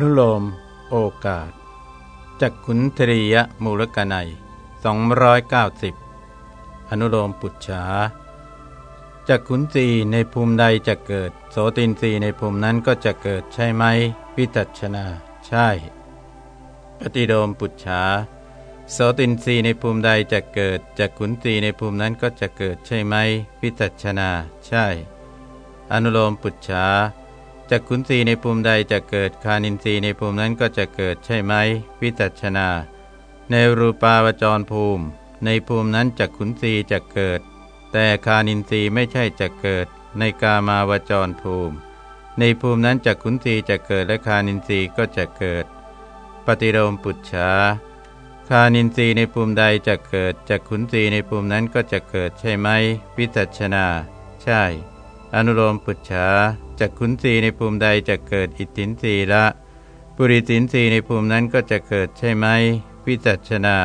นุโลม โอกาสจักขุนทรียมูลกนัย290 อนุโลมปุจฉาจักขุนสีในภูมิใดจะเกิด โสตินสีในภูมินั้นก็จะเกิดใช่ไหมวิจัชนา ใช่ ปฏิโลมปุจฉาโสตินสีในภูมิใดจะเกิดจักขุนสีในภูมินั้นก็จะเกิดใช่ไหมวิจัชนา ใช่ อนุโลมปุจฉา จักขุนสีในภูมิใดจะเกิดคานินทรีในภูมินั้นก็จะเกิดใช่ไหม วิจัชนา ในรูปาวจรภูมิ ในภูมินั้นจักขุนสีจะเกิด แต่คานินทรีไม่ใช่จะเกิด ในกามาวจรภูมิ ในภูมินั้นจักขุนสีจะเกิดและคานินทรีก็จะเกิด ปฏิโลมปุจฉาคานินทรีในภูมิใดจะเกิดจักขุนสีในภูมินั้นก็จะเกิดใช่ไหม วิจัชนา ใช่ อนุโลมปุจฉาจากขุนสีในภูมิใดจะเกิดอิทธินสีละปุริสินสีในภูมินั้นก็จะเกิดใช่ไหมวิจัชนา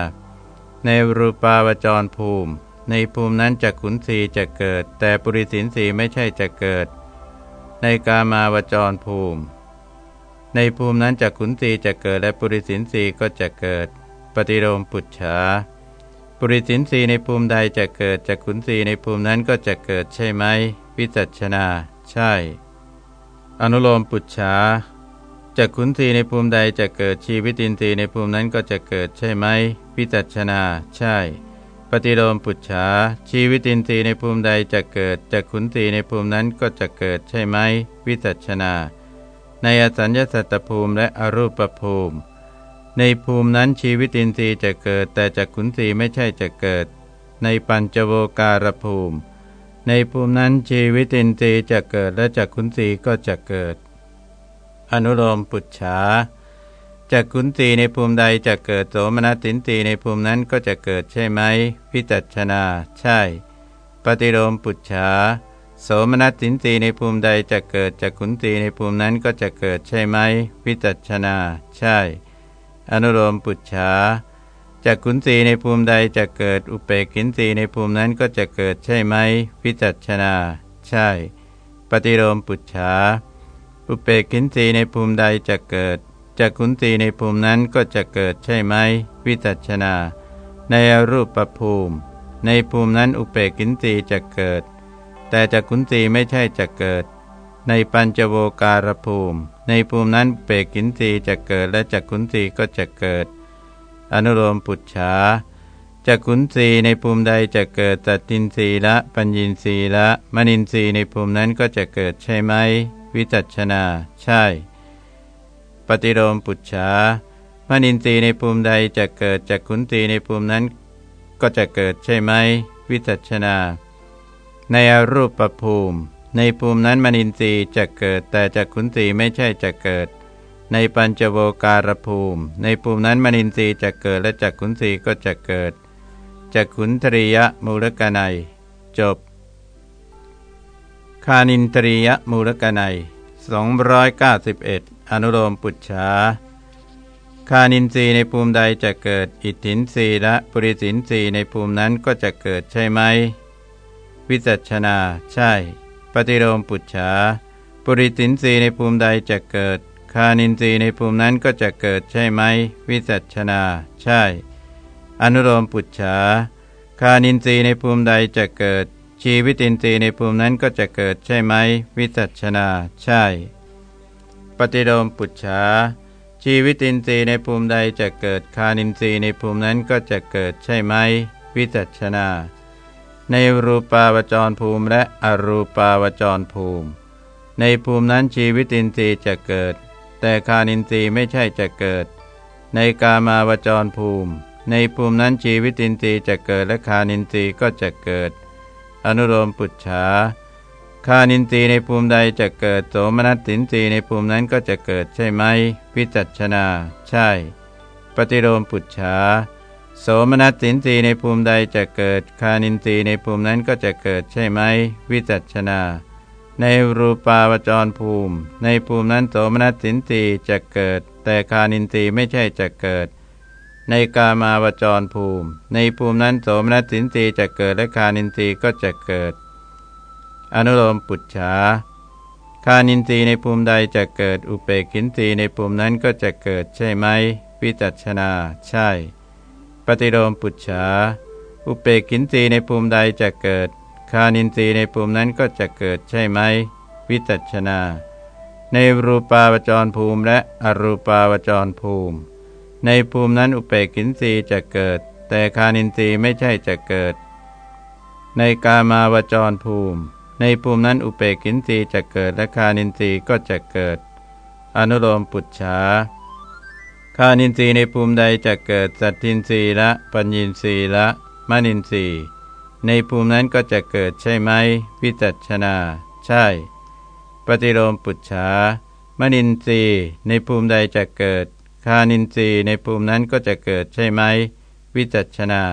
ในรูปาวจรภูมิ ในภูมินั้นจากขุนสีจะเกิด แต่ปุริสินสีไม่ใช่จะเกิด ในกามาวจรภูมิ ในภูมินั้นจากขุนสีจะเกิดและปุริสินสีก็จะเกิด ปฏิโลมปุจฉาปุริสินสีในภูมิใดจะเกิดจากขุนสีในภูมินั้นก็จะเกิดใช่ไหม วิจัชนา ใช่ อนุโลมปุจฉาจากขุนทีในภูมิใดจะเกิดชีวิตินทรีย์ในภูมินั้นก็จะเกิดใช่ไหมพิจัชนา ใช่ ปฏิโลมปุจฉาชีวิตินทรีย์ในภูมิใดจะเกิดจากขุนทีในภูมินั้นก็จะเกิดใช่ไหมวิจัชนา ในอสัญญาสัตตภูมิและอรูปภูมิ ในภูมินั้นชีวิตินทรีย์จะเกิดแต่จากขุนทีไม่ใช่จะเกิด ในปัญจโวการภูมิ ในภูมินั้นชีวิตินทรีย์จะเกิดและจักขุนสีก็จะเกิด อนุโลมปุจฉาจักขุนสีในภูมิใดจะเกิดโสมนัสสินตีในภูมินั้นก็จะเกิดใช่ไหมพิจัชนา ใช่ ปฏิโลมปุจฉาโสมนัสสินตีในภูมิใดจะเกิดจักขุนสีในภูมินั้นก็จะเกิดใช่ไหมพิจัชนา ใช่ อนุโลมปุจฉา จากขุนสีในภูมิใดจะเกิดอุเปกินสีในภูมินั้นก็จะเกิดใช่ไหมวิจัชนา ใช่ ปฏิโลมปุจฉาอุเปกินสีในภูมิใดจะเกิดจากขุนสีในภูมินั้นก็จะเกิดใช่ไหมวิจัชนา ในอรูปประภูมิ ในภูมินั้นอุเปกินสีจะเกิด แต่จากขุนสีไม่ใช่จะเกิด ในปัญจโวการภูมิ ในภูมินั้นเปกินสีจะเกิดและจากขุนสีก็จะเกิด อนุโลมปุจฉาจากขุนสีในภูมิใดจะเกิดตัตินสีละ ปัญญินสีละมณินสีในภูมินั้นก็จะเกิดใช่ไหม วิจัชนา ใช่ ปฏิโลมปุจฉามณินสีในภูมิใดจะเกิดจากขุนสีในภูมินั้น ก็จะเกิดใช่ไหม วิจัชนา ในอรูปประภูมิ ในภูมินั้นมณินทรีย์จะเกิดแต่จากขุนสีไม่ใช่จะเกิด ในปัญจโวการภูมิ ในภูมินั้นมนินทรีย์จะเกิดและจักขุนสีก็จะเกิดจักขุนทริยมูลกนัย จบ คานินทริยมูลกนัย291 อนุโลมปุจฉาคานินทรีย์ในภูมิใดจะเกิด อิทธินทรีย์และปุริสินทรีย์ในภูมินั้นก็จะเกิดใช่ไหม วิจัชนา ใช่ ปฏิโลมปุจฉาปุริสินทรีย์ในภูมิใดจะเกิด คานินทรีย์ในภูมินั้นก็จะเกิดใช่ไหม วิจัชนา ใช่ อนุโลมปุจฉาคานินทรีย์ในภูมิใดจะเกิด ชีวิตินทรีย์ในภูมินั้นก็จะเกิดใช่ไหม วิจัชนา ใช่ ปฏิโลมปุจฉาชีวิตินทรีย์ในภูมิใดจะเกิดคานินทรีย์ในภูมินั้นก็จะเกิดใช่ไหม วิจัชนา ในรูปาวจรภูมิและอรูปาวจรภูมิ ในภูมินั้นชีวิตินทรีย์จะเกิด แต่คานินทรีย์ไม่ใช่จะเกิด ในกามาวจรภูมิ ในภูมินั้นชีวิตินทรีย์จะเกิดและคานินทรีย์ก็จะเกิด อนุโลมปุจฉาคานินทรีย์ในภูมิใดจะเกิดโสมนัสสินทรีย์ในภูมินั้นก็จะเกิดใช่ไหม พิจัชนา ใช่ ปฏิโลมปุจฉาโสมนัสสินทรีย์ในภูมิใดจะเกิด คานินทรีย์ในภูมินั้นก็จะเกิดใช่ไหม วิจัชนา ในรูปาวจรภูมิ ในภูมินั้นโสมนัสสินตีจะเกิด แต่คานินตีไม่ใช่จะเกิด ในกามาวจรภูมิ ในภูมินั้นโสมนัสสินตีจะเกิดและคานินตีก็จะเกิด อนุโลมปุจฉาคานินทรีในภูมิใดจะเกิด อุเปกินทรีในภูมินั้นก็จะเกิดใช่ไหมวิจัชนา ใช่ ปฏิโลมปุจฉาอุเปกินทรีในภูมิใดจะเกิด คานินทรีย์ในภูมินั้นก็จะเกิดใช่ไหม วิจัชนา ในรูปาวจรภูมิและอรูปาวจรภูมิ ในภูมินั้นอุเปกินทรีย์จะเกิด แต่คานินทรีย์ไม่ใช่จะเกิด ในกามาวจรภูมิ ในภูมินั้นอุเปกินรีจะเกิดและคานินทรีย์ก็จะเกิด อนุโลมปุจฉาคานินทรีย์ในภูมิใดจะเกิดสัตทินทรีย์ละ ปัญญินทรีย์ละมนินทรีย์ ในภูมินั้นก็จะเกิดใช่ไหมวิจัชนา ใช่ ปฏิโลมปุจฉามนินทรีในภูมิใดจะเกิด คานินทรีในภูมินั้นก็จะเกิดใช่ไหมวิจัชนา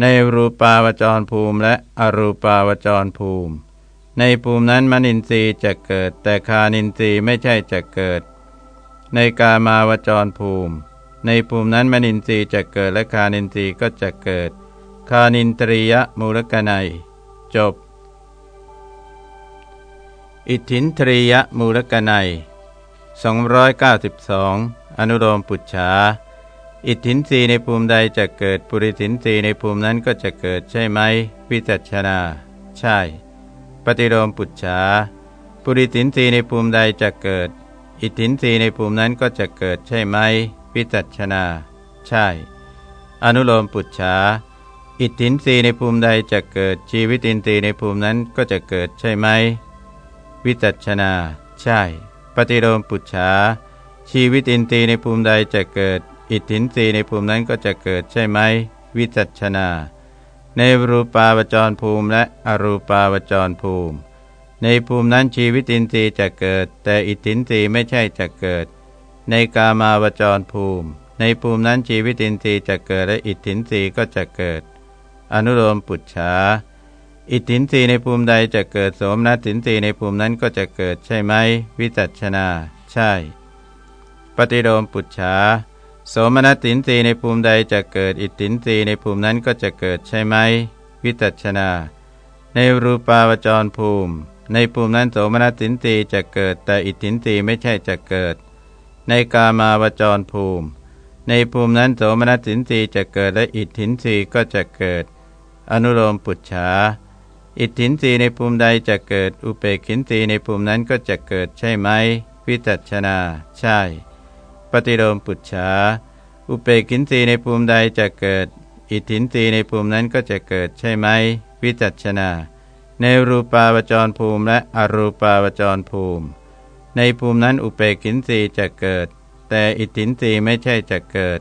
ในรูปาวจรภูมิและอรูปาวจรภูมิ ในภูมินั้นมนินทรีจะเกิด แต่คานินทรีไม่ใช่จะเกิด ในกามาวจรภูมิ ในภูมินั้นมนินทรีจะเกิดและคานินทรีก็จะเกิด คานินตรียมูลกนัย จบ อิทธินตรียมูลกนัย292 อนุโลมปุจฉาอิทธินรีในภูมิใดจะเกิดปุริสินรีในภูมินั้นก็จะเกิดใช่ไหมวิจัชนา ใช่ ปฏิโลมปุจฉาปุริสินรีในภูมิใดจะเกิด อิทธินรีในภูมินั้นก็จะเกิดใช่ไหมวิจัชนา ใช่ อนุโลมปุจฉา อิทธินรีในภูมิใดจะเกิดชีวิตินทรีในภูมินั้นก็จะเกิดใช่ไหม วิจัชนา ใช่ ปฏิโลมปุจฉาชีวิตินทรีในภูมิใดจะเกิด อิทธินรีในภูมินั้นก็จะเกิดใช่ไหม วิจัชนา ในรูปาวจรภูมิและอรูปาวจรภูมิ ในภูมินั้นชีวิตินทรีย์จะเกิด แต่อิทธินรีไม่ใช่จะเกิด ในกามาวจรภูมิ ในภูมินั้นชีวิตินทรีย์จะเกิดและอิทธินรีก็จะเกิด อนุโลมปุจฉาอิทธินรีในภูมิใดจะเกิดโสมนัสสินรีในภูมินั้นก็จะเกิดใช่ไหม วิจัชนา ใช่ ปฏิโลมปุจฉาโสมนัสสินรีในภูมิใดจะเกิดอิทธินรีในภูมินั้นก็จะเกิดใช่ไหม วิตัชนา ในรูปาวจรภูมิ ในภูมินั้นโสมนัสสินรีจะเกิด แต่อิทธินรีไม่ใช่จะเกิด ในกามาวจรภูมิ ในภูมินั้นโสมนัสสินรีจะเกิดและอิทธินรีก็จะเกิด อนุโลมปุจฉาอิทธินรีในภูมิใดจะเกิดอุเปกินรีในภูมินั้นก็จะเกิดใช่ไหมวิตัชนา ใช่ ปฏิโลมปุจฉาอุเปกินรีในภูมิใดจะเกิด อิทธินรีในภูมินั้นก็จะเกิดใช่ไหมวิจัชนา ในรูปาวจรภูมิและอรูปาวจรภูมิ ในภูมินั้นอุเปกินรีจะเกิด แต่อิทธินรีไม่ใช่จะเกิด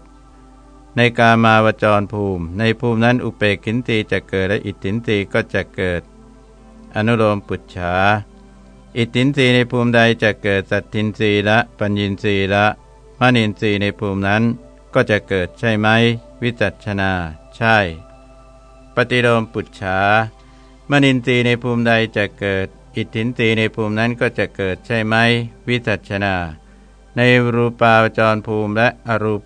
ในกามาวจรภูมิ ในภูมินั้นอุเปกินรีจะเกิดและอิทธินรีก็จะเกิด อนุโลมปุจฉาอิทธินรีในภูมิใดจะเกิดสัตทินรีละ ปัญญินรีละมนินทรีในภูมินั้นก็จะเกิดใช่ไหม วิจัชนา ใช่ ปฏิโลมปุจฉามนินทรีในภูมิใดจะเกิด อิทธินทรีในภูมินั้นก็จะเกิดใช่ไหม วิจัชนา ในรูปาวจรภูมิและอรูป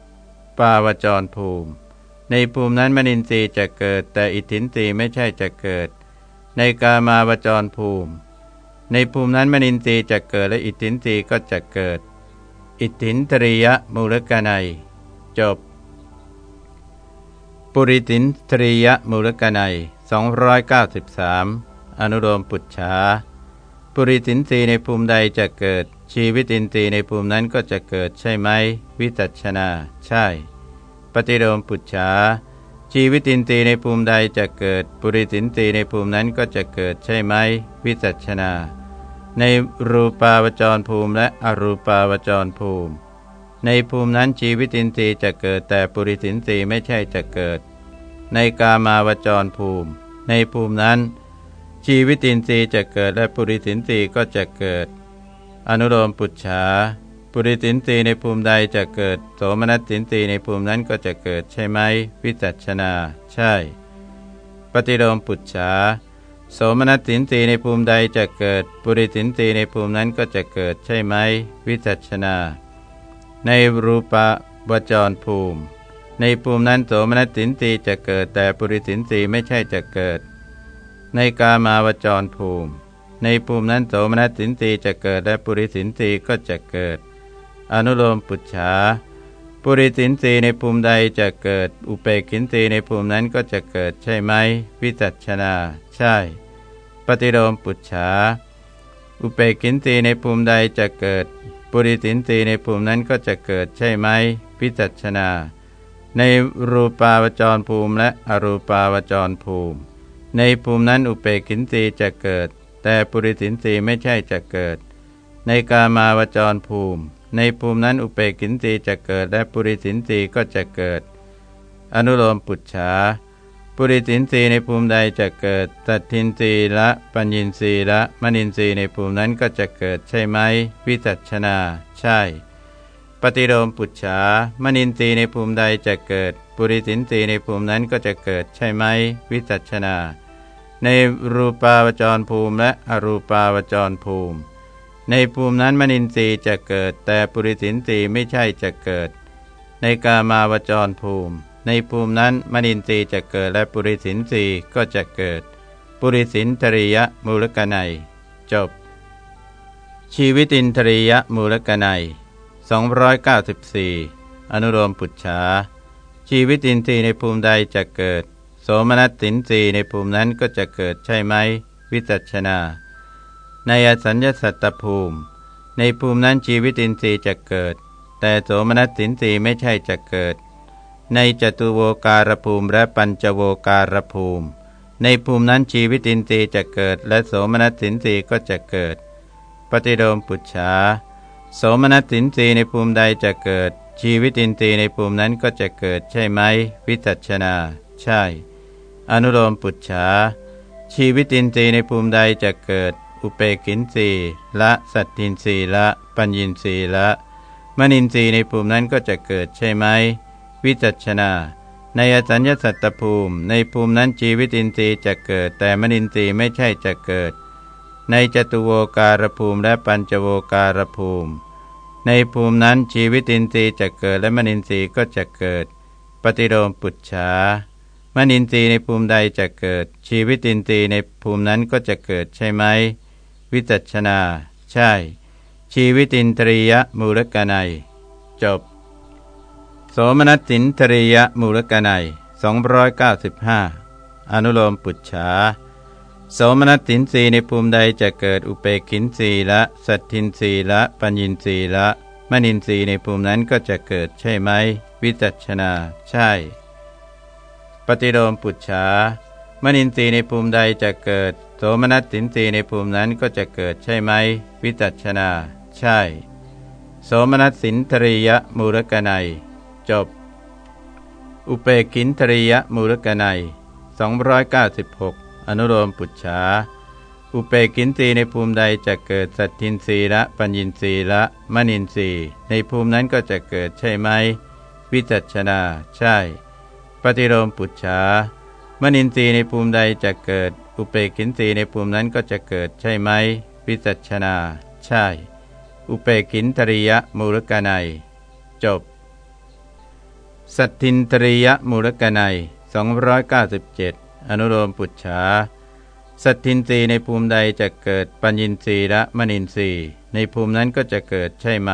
ปาวจรภูมิ ในภูมินั้นมนินทรีย์จะเกิด แต่อิทธินทรีย์ไม่ใช่จะเกิด ในกามาวจรภูมิ ในภูมินั้นมนินทรีย์จะเกิดและอิทธินทรีย์ก็จะเกิด อิทธินตริยมูลกนัย จบ ปุริตินตริยมูลกนัย293 อนุโลมปุจฉา ปุริตินทรีในภูมิใดจะเกิด ชีวิตินทรีในภูมินั้นก็จะเกิดใช่ไหม วิจัชนา ใช่ ปฏิโลมปุจฉาชีวิตินทรีในภูมิใดจะเกิด ปุริตินทรีในภูมินั้นก็จะเกิดใช่ไหม วิจัชนา ในรูปาวจรภูมิและอรูปาวจรภูมิ ในภูมินั้นชีวิตินทรีย์จะเกิดแต่ปุริสินทรีย์ไม่ใช่จะเกิด ในกามาวจรภูมิ ในภูมินั้น ชีวิตินทรีย์จะเกิดและปุริสินทรีย์ก็จะเกิด อนุโลมปุจฉาปุริสินทรีย์ในภูมิใดจะเกิด โสมนัสสินทรีย์ในภูมินั้นก็จะเกิดใช่ไหมวิจัชนา ใช่ ปฏิโลมปุจฉาโสมนัสสินสีในภูมิใดจะเกิด ปุริสินสีในภูมินั้นก็จะเกิดใช่ไหมวิจัชนา ในรูปะวจรภูมิ ในภูมินั้นโสมนัสสินสีจะเกิดแต่ปุริสินสีไม่ใช่จะเกิด ในกามาวจรภูมิ ในภูมินั้นโสมนัสสินสีจะเกิดและปุริสินสีก็จะเกิด อนุโลมปุจฉาปุริสินสีในภูมิใดจะเกิด อุเปกินสีในภูมินั้นก็จะเกิดใช่ไหมวิจัชนาใช่ ปฏิโลมปุจฉาอุเปกินสีในภูมิใดจะเกิด ปุริสินสีในภูมินั้นก็จะเกิดใช่ไหมวิจัชนา ในรูปาวจรภูมิและอรูปาวจรภูมิ ในภูมินั้นอุเปกินสีจะเกิด แต่ปุริสินสีไม่ใช่จะเกิด ในกามาวจรภูมิ ในภูมินั้นอุเปกินตีจะเกิด และปุริสินตีก็จะเกิด อนุโลมปุจฉาปุริสินตีในภูมิใดจะเกิดตัดทินตีละปัญญินรีละมณินรีในภูมินั้นก็จะเกิดใช่ไหม วิจัชนา ใช่ ปฏิโลมปุจฉามณินรีในภูมิใดจะเกิด ปุริสินรีในภูมินั้นก็จะเกิดใช่ไหม วิจัชนา ในรูปาวจรภูมิและอรูปาวจรภูมิ ในภูมินั้นมนินทรีย์จะเกิด แต่ปุริสินทรีย์ไม่ใช่จะเกิด ในกามาวจรภูมิ ในภูมินั้นมนินทรีย์จะเกิดและปุริสินทรีย์ก็จะเกิด ปุริสินทริยมูลกนัยจบ ชีวิตินทริยมูลกนัย294 อนุโลมปุจฉาชีวิตินทรีย์ในภูมิใดจะเกิด โสมนัสสินทรีในภูมินั้นก็จะเกิดใช่ไหม วิจัชนา ในอสัญญสัตตภูมิ ในภูมินั้นชีวิตินทรีย์จะเกิด แต่โสมนัสสินทรีย์ไม่ใช่จะเกิด ในจตุโวการภูมิและปัญจโวการภูมิ ในภูมินั้นชีวิตินทรีย์จะเกิด และโสมนัสสินทรีย์ก็จะเกิด ปฏิโลมปุจฉาโสมนัสสินทรีย์ในภูมิใดจะเกิด ชีวิตินทรีย์ในภูมินั้นก็จะเกิดใช่ไหม วิจัชนา ใช่ อนุโลมปุจฉาชีวิตินทรีย์ในภูมิใดจะเกิด อุเปกินสีละสัตทินสีละ ปัญญินสีละมณินสีในภูมินั้นก็จะเกิดใช่ไหมวิจัชนา ในอสัญญสัตตภูมิ ในภูมินั้นชีวิตินทรีย์จะเกิด แต่มณินทรีย์ไม่ใช่จะเกิด ในจตุโวการภูมิและปัญจโวการภูมิ ในภูมินั้นชีวิตินทรีย์จะเกิดและมณินทรีย์ก็จะเกิด ปฏิโลมปุจฉา มณินทรีย์ในภูมิใดจะเกิด ชีวิตินทรีย์ในภูมินั้นก็จะเกิดใช่ไหม วิจัชนา ใช่ ชีวิตินทรียมูลกนัย จบ โสมนัสสินทรียมูลกนัย295 อนุโลมปุจฉาโสมนัสสินสีในภูมิใดจะเกิดอุเปกินสีละ สัตทินสีละ ปัญญินสีละมณินสีในภูมินั้นก็จะเกิดใช่ไหม วิจัชนา ใช่ ปฏิโลมปุจฉามณินทรีในภูมิใดจะเกิด โสมนัสสินทรีในภูมินั้นก็จะเกิดใช่ไหม วิจัชนา ใช่ โสมนัสสินทริยมูลกนัย จบ อุเปกินทริยมูลกนัย296 อนุโลมปุจฉาอุเปกินรีในภูมิใดจะเกิดสัตทินรีละ ปัญญินรีละมณินรีในภูมินั้นก็จะเกิดใช่ไหม วิจัชนา ใช่ ปฏิโลมปุจฉามนินทรีย์ในภูมิใดจะเกิด อุเปกินทรีย์ในภูมินั้นก็จะเกิดใช่ไหมวิจัชนา ใช่ อุเปกินตริยมูลกนัย จบ สัตทินตริยมูลกนัย297 อนุโลมปุจฉาสัตทินทรีย์ในภูมิใดจะเกิดปัญญินทรีย์และมณินทรีย์ในภูมินั้นก็จะเกิดใช่ไหม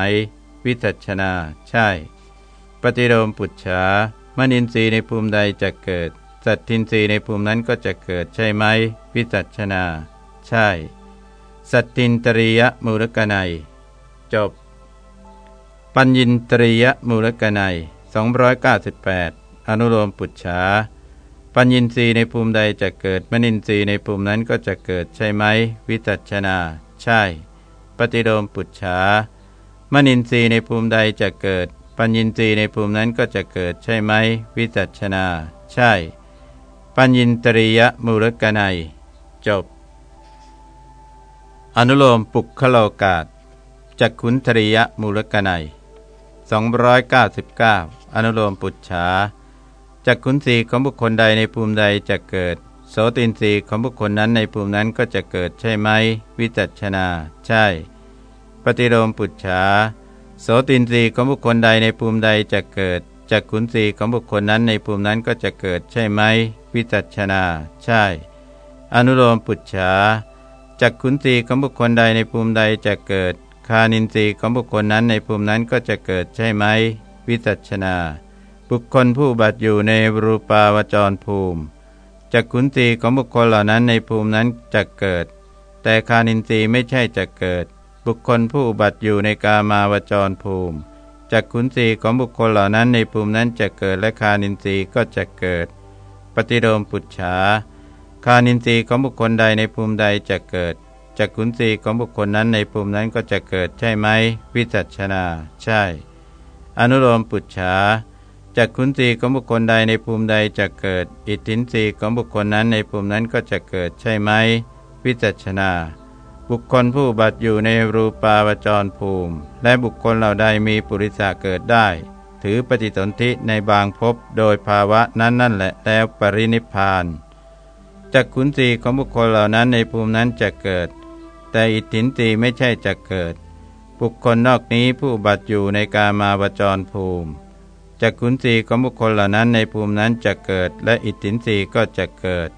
วิจัชนา ใช่ ปฏิโลมปุจฉา มณินทรีย์ในภูมิใดจะเกิด สัตทินรีในภูมินั้นก็จะเกิดใช่ไหมวิจัชนา ใช่ สัตตินตริยมูลกนัย จบ ปัญญินตริยมูลกนัย298 อนุโลมปุจฉาปัญญินรีในภูมิใดจะเกิดมนินทรีในภูมินั้นก็จะเกิดใช่ไหมวิจัชนา ใช่ ปฏิโลมปุจฉามนินทรีในภูมิใดจะเกิด ปัญญินทรีในภูมินั้นก็จะเกิดใช่ไหม วิจัชนา ใช่ ปัญญินตริยมูลกนัย จบ อนุโลมปุกขโลกาศจักขุนทริยมูลกนัย299 อนุโลมปุจฉาจักขุนสีของบุคคลใดในภูมิใดจะเกิด โสตินสีของบุคคลนั้นในภูมินั้นก็จะเกิดใช่ไหม วิจัชนา ใช่ ปฏิโลมปุจฉา โสตินสีของบุคคลใดในภูมิใดจะเกิดจักขุนสีของบุคคลนั้นในภูมินั้นก็จะเกิดใช่ไหม วิจัชนา ใช่ อนุโลมปุจฉาจักขุนสีของบุคคลใดในภูมิใดจะเกิด คานินทรีย์ของบุคคลนั้นในภูมินั้นก็จะเกิดใช่ไหม วิจัชนา บุคคลผู้บัตอยู่ในรูปาวจรภูมิจักขุนสีของบุคคลเหล่านั้นในภูมินั้นจะเกิด แต่คานินทรีย์ไม่ใช่จะเกิด บุคคลผู้อุบัติอยู่ในกามาวจรภูมิจักขุนสีของบุคคลเหล่านั้นในภูมินั้นจะเกิดและคานินทรีย์ก็จะเกิด ปฏิโลมปุจฉาคานินทรีย์ของบุคคลใดในภูมิใดจะเกิดจักขุนสีของบุคคลนั้นในภูมินั้นก็จะเกิดใช่ไหมวิจัชนา ใช่ อนุโลมปุจฉาจักขุนสีของบุคคลใดในภูมิใดจะเกิด อิทธินสีของบุคคลนั้นในภูมินั้นก็จะเกิดใช่ไหมวิจัชนา บุคคลผู้บัตอยู่ในรูปาวจรภูมิ และบุคคลเหล่าใดมีปุริสาเกิดได้ ถือปฏิสนธิในบางภพโดยภาวะนั้นนั่นแหละแล้วปรินิพานจักขุนสีของบุคคลเหล่านั้นในภูมินั้นจะเกิด แต่อิทธินตีไม่ใช่จะเกิด บุคคลนอกนี้ผู้บัตอยู่ในกามาวจรภูมิจักขุนสีของบุคคลเหล่านั้นในภูมินั้นจะเกิด และอิทธินสีก็จะเกิด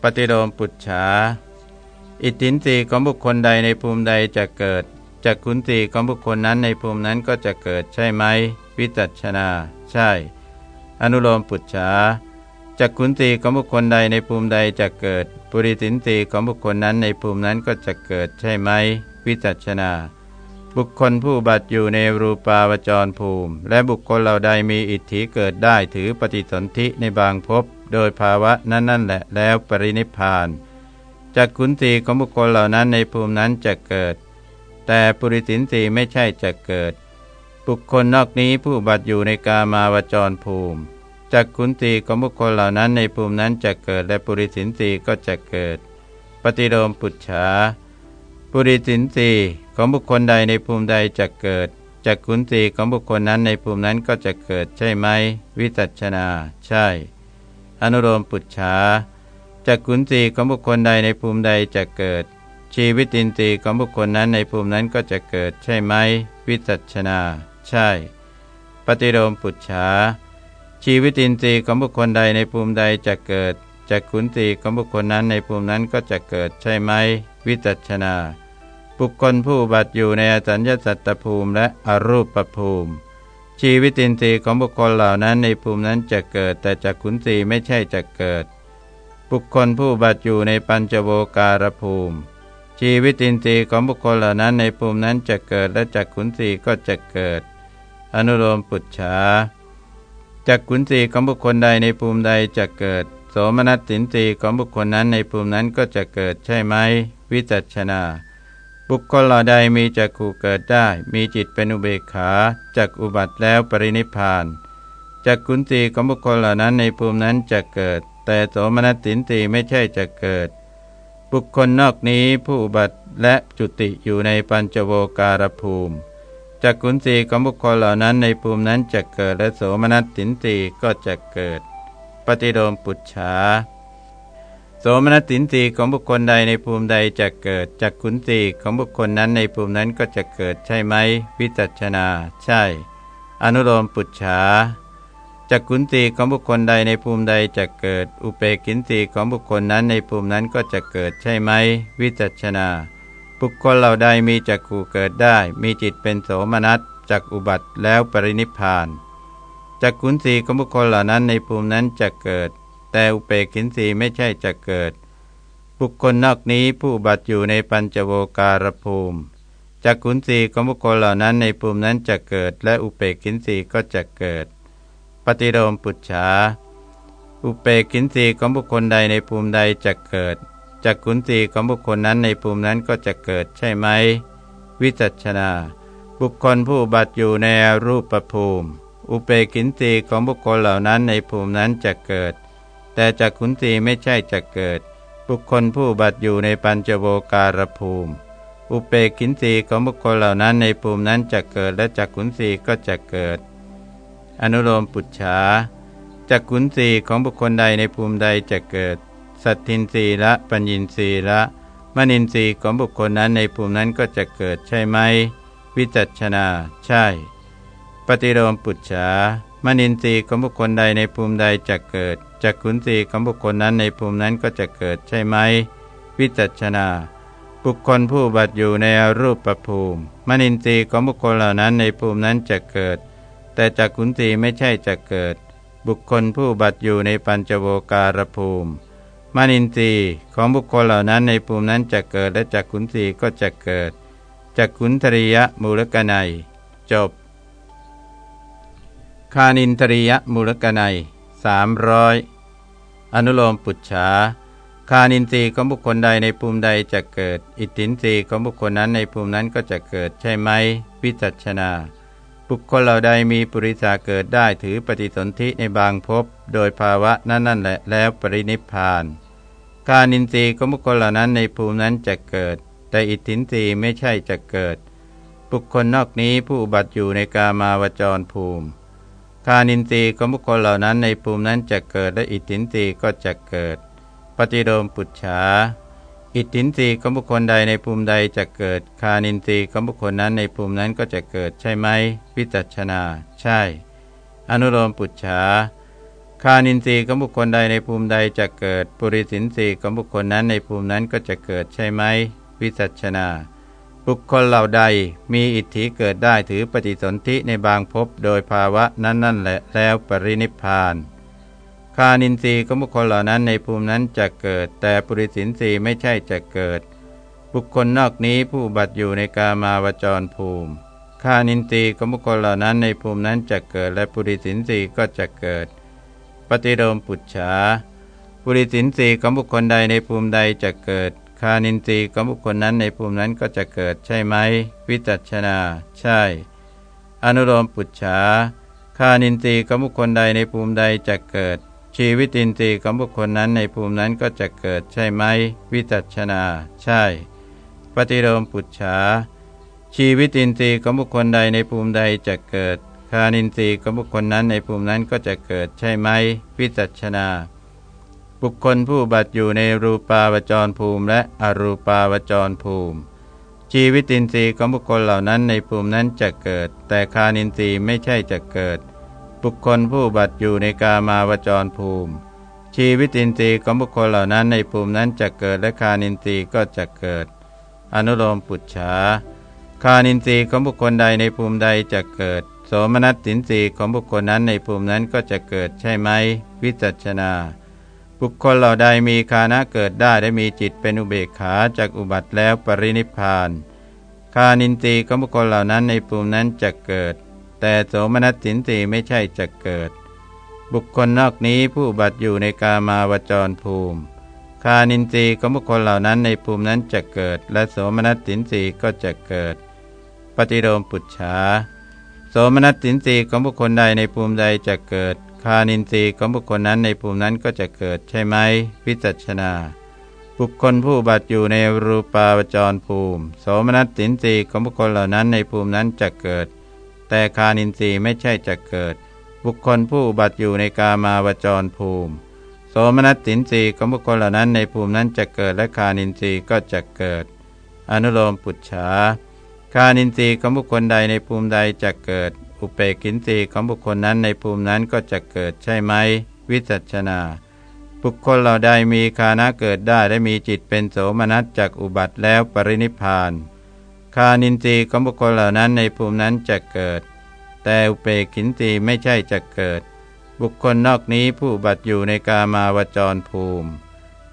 ปฏิโลมปุจฉา อิทินสีของบุคคลใดในภูมิใดจะเกิดจักขุนสีของบุคคลนั้นในภูมินั้นก็จะเกิดใช่ไหม วิจัชนา ใช่ อนุโลมปุจฉาจักขุนตีของบุคคลใดในภูมิใดจะเกิด ปุริสินตีของบุคคลนั้นในภูมินั้นก็จะเกิดใช่ไหม วิจัชนา บุคคลผู้บัตอยู่ในรูปาวจรภูมิ และบุคคลเหล่าใดมีอิทธิเกิดได้ถือปฏิสนธิในบางภพโดยภาวะนั้นนั่นแหละแล้วปรินิพาน จักขุนตีของบุคคลเหล่านั้นในภูมินั้นจะเกิด แต่ปุริสินตีไม่ใช่จะเกิด บุคคลนอกนี้ผู้บัตอยู่ในกามาวจรภูมิจักขุนตีของบุคคลเหล่านั้นในภูมินั้นจะเกิด และปุริสินตีก็จะเกิด ปฏิโลมปุจฉาปุริสินตีของบุคคลใดในภูมิใดจะเกิดจักขุนตีของบุคคลนั้นในภูมินั้นก็จะเกิดใช่ไหม วิจัชนา ใช่ อนุโลมปุจฉา จักขุนตีของบุคคลใดในภูมิใดจะเกิด ชีวิตินทรีย์ของบุคคลนั้นในภูมินั้นก็จะเกิดใช่ไหม วิจัชนา ใช่ ปฏิโลมปุจฉาชีวิตินทรีย์ของบุคคลใดในภูมิใดจะเกิดจากขุนตีของบุคคลนั้นในภูมินั้นก็จะเกิดใช่ไหม วิจัชนา บุคคลผู้บัตอยู่ในอสัญญสัตตภูมิและอรูปภูมิชีวิตินทรีย์ของบุคคลเหล่านั้นในภูมินั้นจะเกิด แต่จากขุนตีไม่ใช่จะเกิด บุคคลผู้บัตอยู่ในปัญจโวการภูมิ ชีวิตินทรีย์ของบุคคลเหล่านั้นในภูมินั้นจะเกิดและจากขุนตีก็จะเกิด อนุโลมปุจฉาจากขุนสีของบุคคลใดในภูมิใดจะเกิด โสมนัสสินสีของบุคคลนั้นในภูมินั้นก็จะเกิดใช่ไหมวิจัชนาบุคคลเหล่าใดมีจักขู่เกิดได้ มีจิตเป็นอุเบกขาจากอุบัติแล้วปรินิพานจากขุนสีของบุคคลเหล่านั้นในภูมินั้นจะเกิด แต่โสมนัสสินสีไม่ใช่จะเกิด บุคคลนอกนี้ผู้บัติและจุติอยู่ในปัญจโวการภูมิจักขุนสีของบุคคลเหล่านั้นในภูมินั้นจะเกิดและโสมนัสสินสีก็จะเกิด ปฏิโลมปุจฉาโสมนัสสินสีของบุคคลใดในภูมิใดจะเกิดจักขุนสีของบุคคลนั้นในภูมินั้นก็จะเกิดใช่ไหมวิจัชนา ใช่ อนุโลมปุจฉา จักขุนสีของบุคคลใดในภูมิใดจะเกิด อุเปกินสีของบุคคลนั้นในภูมินั้นก็จะเกิดใช่ไหม วิจัชนา บุคคลเหล่าใดมีจักขู่เกิดได้ มีจิตเป็นโสมนัสจักอุบัติแล้วปรินิพานจักขุนสีของบุคคลเหล่านั้นในภูมินั้นจะเกิด แต่อุเปกินสีไม่ใช่จะเกิด บุคคลนอกนี้ผู้บัติอยู่ในปัญจโวการภูมิจักขุนสีของบุคคลเหล่านั้นในภูมินั้นจะเกิด และอุเปกินสีก็จะเกิด ปฏิโลมปุจฉา อุเปกินสีของบุคคลใดในภูมิใดจะเกิดจักขุนสีของบุคคลนั้นในภูมินั้นก็จะเกิดใช่ไหม วิจัชนา บุคคลผู้บัตอยู่ในรูปภูมิ อุเปกินสีของบุคคลเหล่านั้นในภูมินั้นจะเกิด แต่จักขุนสีไม่ใช่จะเกิด บุคคลผู้บัตอยู่ในปัญจโวการภูมิ อุเปกินสีของบุคคลเหล่านั้นในภูมินั้นจะเกิดและจักขุนสีก็จะเกิด อนุโลมปุจฉาจักขุนสีของบุคคลใดในภูมิใดจะเกิด สัตทินรีละ ปัญญินรีละมณินทรีย์ของบุคคลนั้นในภูมินั้นก็จะเกิดใช่ไหม วิจัชนา ใช่ ปฏิโลมปุจฉามณินทรีย์ของบุคคลใดในภูมิใดจะเกิดจักขุนทรีย์ของบุคคลนั้นในภูมินั้นก็จะเกิดใช่ไหม วิจัชนา บุคคลผู้บัติอยู่ในอรูปประภูมิมนินทรีย์ของบุคคลเหล่านั้นในภูมินั้นจะเกิด แต่จักขุนตีไม่ใช่จะเกิด บุคคลผู้บัตอยู่ในปัญจโวการภูมิมานินทรีย์ของบุคคลเหล่านั้นในภูมินั้นจะเกิดและจักขุนตีก็จะเกิดจักขุนทริยมูลกนัย จบ คานินทริยมูลกนัยสามร้อยอนุโลมปุจฉาคานินทรีย์ของบุคคลใดในภูมิใดจะเกิด อิทธินทรีย์ของบุคคลนั้นในภูมินั้นก็จะเกิดใช่ไหมวิจัชนา บุคคลเหล่าใดมีปุริสาเกิดได้ถือปฏิสนธิในบางภพโดยภาวะนั่นนั่นแหละแล้วปรินิพานคานินทรีย์ของบุคคลเหล่านั้นในภูมินั้นจะเกิด แต่อิทธินทรีย์ไม่ใช่จะเกิด บุคคลนอกนี้ผู้บัติอยู่ในกามาวจรภูมิคานินทรีย์ของบุคคลเหล่านั้นในภูมินั้นจะเกิดและอิทธินทรีย์ก็จะเกิด ปฏิโดมปุจฉา อิทธินรีของบุคคลใดในภูมิใดจะเกิด คานินทรีของบุคคลนั้นในภูมินั้นก็จะเกิดใช่ไหมวิจัชนา ใช่ อนุโลมปุจฉาคานินทรีของบุคคลใดในภูมิใดจะเกิด ปุริสินทรีของบุคคลนั้นในภูมินั้นก็จะเกิดใช่ไหมวิจัชนา บุคคลเหล่าใดมีอิทธิเกิดได้ถือปฏิสนธิในบางภพโดยภาวะนั้นนั่นแหละแล้วปรินิพพาน คานินทรีย์ของบุคคลเหล่านั้นในภูมินั้นจะเกิด แต่ปุริสินทรีย์ไม่ใช่จะเกิด บุคคลนอกนี้ผู้บัติอยู่ในกามาวจรภูมิคานินทรีย์ของบุคคลเหล่านั้นในภูมินั้นจะเกิด และปุริสินทรีย์ก็จะเกิด ปฏิโลมปุจฉาปุริสินทรีย์ของบุคคลใดในภูมิใดจะเกิดคานินทรีย์ของบุคคลนั้นในภูมินั้นก็จะเกิดใช่ไหม วิจัชนา ใช่ อนุโลมปุจฉาคานินทรีย์ของบุคคลใดในภูมิใดจะเกิด ชีวิตินทรีย์ของบุคคลนั้นในภูมินั้นก็จะเกิดใช่ไหม วิจัชนา ใช่ ปฏิโลมปุจฉา ชีวิตินทรีย์ของบุคคลใดในภูมิใดจะเกิด คานินทรีย์ของบุคคลนั้นในภูมินั้นก็จะเกิดใช่ไหม วิจัชนา บุคคลผู้บัตอยู่ในรูปาวจรภูมิ และอรูปาวจรภูมิ ชีวิตินทรีย์ของบุคคลเหล่านั้นในภูมินั้นจะเกิด แต่คานินทรีย์ไม่ใช่จะเกิด บุคคลผู้บัตอยู่ในกามาวจรภูมิ ชีวิตินทรีย์ของบุคคลเหล่านั้นในภูมินั้นจะเกิดและคานินทรีย์ก็จะเกิด อนุโลมปุจฉาคานินทรีย์ของบุคคลใดในภูมิใดจะเกิด โสมนัสตินทรีย์ของบุคคลนั้นในภูมินั้นก็จะเกิดใช่ไหม วิจัชนา บุคคลเหล่าใดมีคานะเกิดได้และมีจิตเป็นอุเบกขาจากอุบัติแล้วปรินิพาน คานินทรีย์ของบุคคลเหล่านั้นในภูมินั้นจะเกิด แต่โสมนัสสินสีไม่ใช่จะเกิด บุคคลนอกนี้ผู้บัตอยู่ในกามาวจรภูมิ คานินทรีย์ของบุคคลเหล่านั้นในภูมินั้นจะเกิด และโสมนัสสินสีก็จะเกิด ปฏิโลมปุจฉาโสมนัสสินสีของบุคคลใดในภูมิใดจะเกิด คานินทรีย์ของบุคคลนั้นในภูมินั้นก็จะเกิดใช่ไหมวิจัชนาบุคคลผู้บัตอยู่ในรูปาวจรภูมิ โสมนัสสินสีของบุคคลเหล่านั้นในภูมินั้นจะเกิด แต่คานินทรีย์ไม่ใช่จะเกิด บุคคลผู้บัติอยู่ในกามาวจรภูมิ โสมนัสสินทรีย์ของบุคคลเหล่านั้นในภูมินั้นจะเกิดและคานินทรีย์ก็จะเกิด อนุโลมปุจฉาคานินทรีย์ของบุคคลใดในภูมิใดจะเกิด อุเปกินทรีย์ของบุคคลนั้นในภูมินั้นก็จะเกิดใช่ไหม วิจัชนา บุคคลเหล่าใดมีคานะเกิดได้และมีจิตเป็นโสมนัสจากอุบัติแล้วปรินิพาน คานินทรีย์ของบุคคลเหล่านั้นในภูมินั้นจะเกิด แต่อุเปกินทรีย์ไม่ใช่จะเกิด บุคคลนอกนี้ผู้บัตอยู่ในกามาวจรภูมิ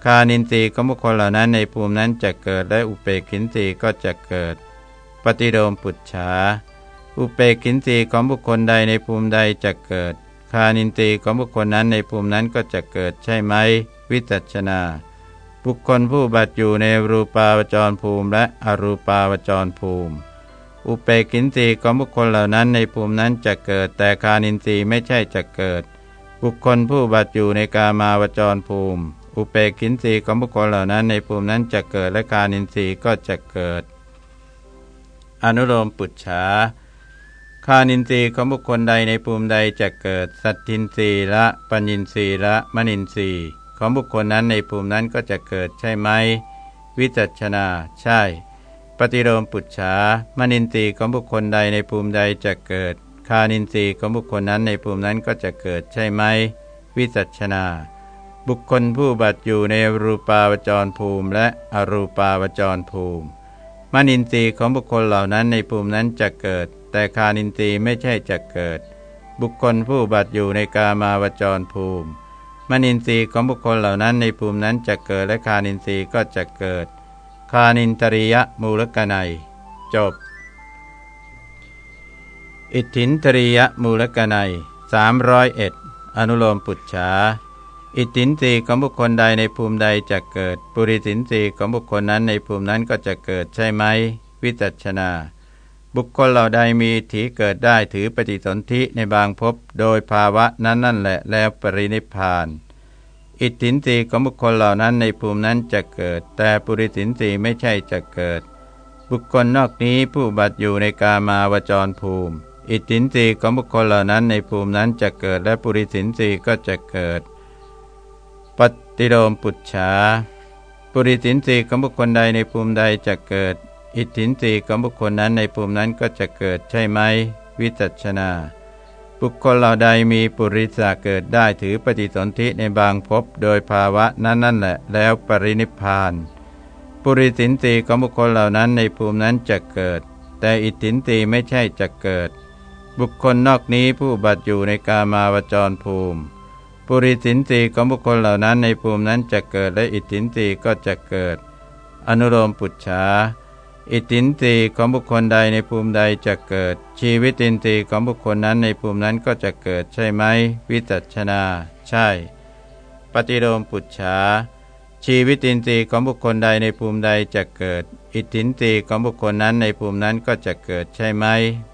คานินทรีย์ของบุคคลเหล่านั้นในภูมินั้นจะเกิดและอุเปกินทรีย์ก็จะเกิด ปฏิโดมปุจฉาอุเปกินทรีย์ของบุคคลใดในภูมิใดจะเกิด คานินทรีย์ของบุคคลนั้นในภูมินั้นก็จะเกิดใช่ไหม วิจัชนา บุคคลผู้บัตอยู่ในรูปาวจรภูมิและอรูปาวจรภูมิ อุเปกินตีของบุคคลเหล่านั้นในภูมินั้นจะเกิด แต่คานินทรีไม่ใช่จะเกิด บุคคลผู้บัตอยู่ในกามาวจรภูมิ อุเปกินตีของบุคคลเหล่านั้นในภูมินั้นจะเกิดและคานินทรีก็จะเกิด อนุโลมปุจฉาคานินทรีย์ของบุคคลใดในภูมิใดจะเกิด สัตทินทรีย์ละ ปัญญินทรีย์ละมณินทรีย์ ของบุคคลนั้นในภูมินั้นก็จะเกิดใช่ไหม วิจัชนา ใช่ ปฏิโลมปุจฉามนินทรีย์ของบุคคลใดในภูมิใดจะเกิด คานินทรีย์ของบุคคลนั้นในภูมินั้นก็จะเกิดใช่ไหม วิจัชนา บุคคลผู้บัตอยู่ในรูปาวจรภูมิ และอรูปาวจรภูมิ มนินทรีย์ของบุคคลเหล่านั้นในภูมินั้นจะเกิด แต่คานินทรีย์ไม่ใช่จะเกิด บุคคลผู้บัตอยู่ในกามาวจรภูมิ มนินทรีย์ของบุคคลเหล่านั้นในภูมินั้นจะเกิดและคานินทรีย์ก็จะเกิด คานินตริยมูลกนัย จบ อิทธินตริยมูลกนัย301 อนุโลมปุจฉาอิทธินรีของบุคคลใดในภูมิใดจะเกิด ปุริสินรีของบุคคลนั้นในภูมินั้นก็จะเกิดใช่ไหม วิจัชนา บุคคลเหล่าใดมีถีเกิดได้ถือปฏิสนธิในบางภพโดยภาวะนั้นนั่นแหละแล้วปรินิพาน อิทธินรีของบุคคลเหล่านั้นในภูมินั้นจะเกิด แต่ปุริสินรีไม่ใช่จะเกิด บุคคลนอกนี้ผู้บัตอยู่ในกามาวจรภูมิ อิทธินรีของบุคคลเหล่านั้นในภูมินั้นจะเกิดและปุริสินรีก็จะเกิด ปฏิโลมปุจฉาปุริสินสีของบุคคลใดในภูมิใดจะเกิด อิทธินสีของบุคคลนั้นในภูมินั้นก็จะเกิดใช่ไหม วิจัชนา บุคคลเหล่าใดมีปุริสาเกิดได้ถือปฏิสนธิในบางภพโดยภาวะนั้นนั่นแหละ แล้วปรินิพาน ปุริสินสีของบุคคลเหล่านั้นในภูมินั้นจะเกิด แต่อิทธินสีไม่ใช่จะเกิด บุคคลนอกนี้ผู้บัตอยู่ในกามาวจรภูมิปุริสินสีของบุคคลเหล่านั้นในภูมินั้นจะเกิดและอิทธินสีก็จะเกิด อนุโลมปุจฉา อิทธินสีของบุคคลใดในภูมิใดจะเกิด ชีวิตินทรีของบุคคลนั้นในภูมินั้นก็จะเกิดใช่ไหม วิจัชนา ใช่ ปฏิโลมปุจฉาชีวิตินทรีของบุคคลใดในภูมิใดจะเกิด อิทธินทรีของบุคคลนั้นในภูมินั้นก็จะเกิดใช่ไหม